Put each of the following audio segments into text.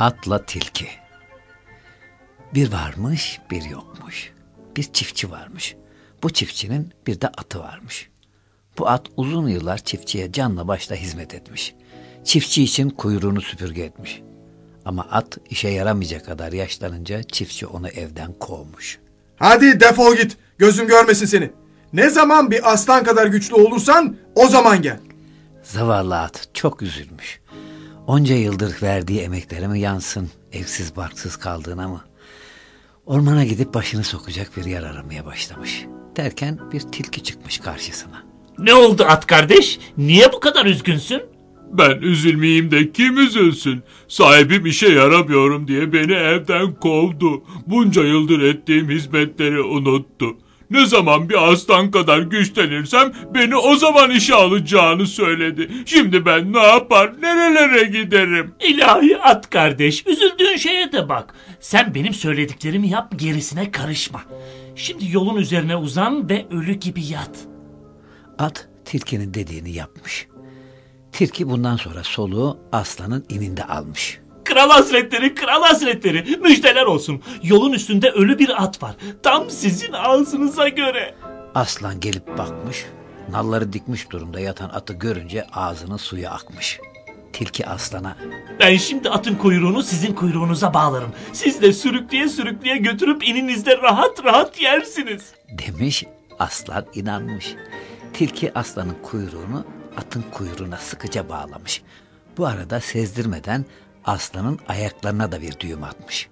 Atla tilki. Bir varmış, bir yokmuş. Bir çiftçi varmış. Bu çiftçinin bir de atı varmış. Bu at uzun yıllar çiftçiye canla başla hizmet etmiş. Çiftçi için kuyruğunu süpürge etmiş. Ama at işe yaramayacak kadar yaşlanınca çiftçi onu evden kovmuş. Hadi defol git. Gözüm görmesin seni. Ne zaman bir aslan kadar güçlü olursan o zaman gel. Zavallı at çok üzülmüş. Onca yıldır verdiği emeklere mi yansın, evsiz barksız kaldığına mı? Ormana gidip başını sokacak bir yer aramaya başlamış. Derken bir tilki çıkmış karşısına. Ne oldu at kardeş? Niye bu kadar üzgünsün? Ben üzülmeyeyim de kim üzülsün? Sahibim işe yaramıyorum diye beni evden kovdu. Bunca yıldır ettiğim hizmetleri unuttu. Ne zaman bir aslan kadar güçlenirsem beni o zaman işe alacağını söyledi. Şimdi ben ne yapar, nerelere giderim? İlahi at kardeş, üzüldüğün şeye de bak. Sen benim söylediklerimi yap, gerisine karışma. Şimdi yolun üzerine uzan ve ölü gibi yat. At tilkinin dediğini yapmış. Tilki bundan sonra soluğu aslanın ininde almış. Kral hazretleri, kral hazretleri, müjdeler olsun. Yolun üstünde ölü bir at var. Tam sizin ağzınıza göre. Aslan gelip bakmış, nalları dikmiş durumda yatan atı görünce ağzının suyu akmış. Tilki aslana, Ben şimdi atın kuyruğunu sizin kuyruğunuza bağlarım. Siz de sürükleye sürükleye götürüp ininizde rahat rahat yersiniz. demiş, aslan inanmış. Tilki aslanın kuyruğunu atın kuyruğuna sıkıca bağlamış. Bu arada sezdirmeden aslanın ayaklarına da bir düğüm atmış.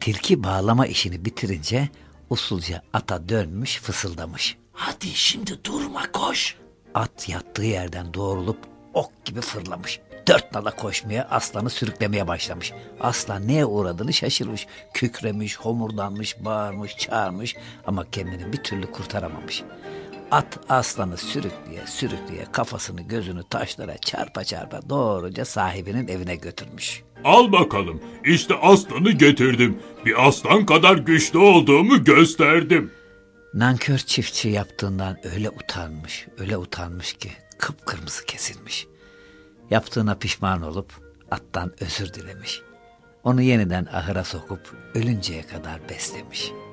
Tilki bağlama işini bitirince usulca ata dönmüş fısıldamış. Hadi şimdi durma koş. At yattığı yerden doğrulup ok gibi fırlamış. Dört nala koşmaya aslanı sürüklemeye başlamış. Aslan neye uğradığını şaşırmış. Kükremiş, homurdanmış, bağırmış, çağırmış ama kendini bir türlü kurtaramamış. At aslanı sürükleye sürükleye kafasını gözünü taşlara çarpa çarpa doğruca sahibinin evine götürmüş. Al bakalım, işte aslanı getirdim. Bir aslan kadar güçlü olduğumu gösterdim. Nankör çiftçi yaptığından öyle utanmış, öyle utanmış ki kıpkırmızı kesilmiş. Yaptığına pişman olup attan özür dilemiş. Onu yeniden ahıra sokup ölünceye kadar beslemiş.''